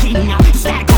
King, stack